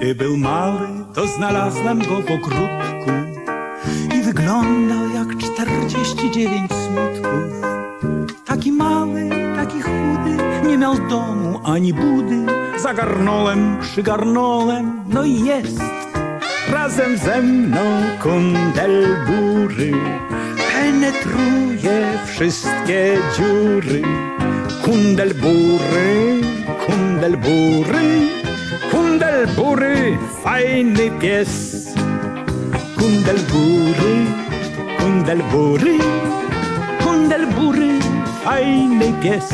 Gdy był mały, to znalazłem go w ogródku i wyglądał jak 49 smutków. Taki mały, taki chudy, nie miał domu ani budy. Zagarnąłem, przygarnąłem, no i jest. Razem ze mną kundel bury penetruje wszystkie dziury. Kundel bury, kundel bury, kundel bury, fajny pies. Kundel bury, kundel bury, kundel bury, fajny pies.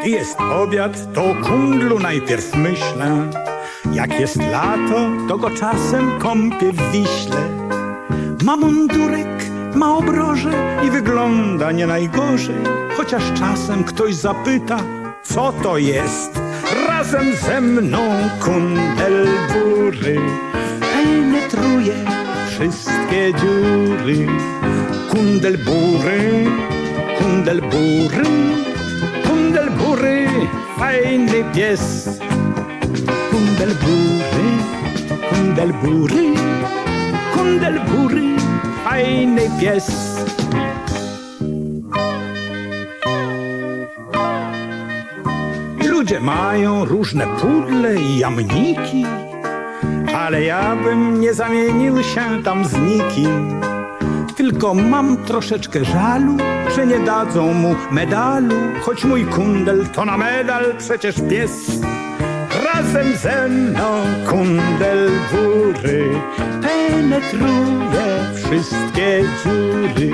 Gdy jest obiad, to o kundlu najpierw myślę. Jak jest lato, to go czasem kąpię w Wiśle. Ma mundurek, ma obroże i wygląda nie najgorzej. Chociaż czasem ktoś zapyta, co to jest. Razem ze mną kundel bury penetruje wszystkie dziury. Kundel bury, kundel bury, fajny pies. Kundel bury, kundel bury, fajny pies. Ludzie mają różne pudle i jamniki, ale ja bym nie zamienił się tam z nikim. Tylko mam troszeczkę żalu, że nie dadzą mu medalu, choć mój kundel to na medal przecież pies. Razem ze mną kundel bury penetruje wszystkie dziury.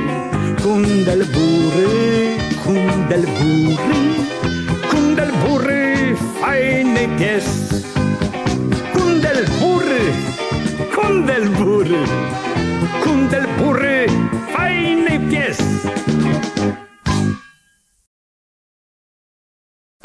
Kundel bury, kundel fajny pies. Kundel bury, kundel bury, kundel bury, fajny pies.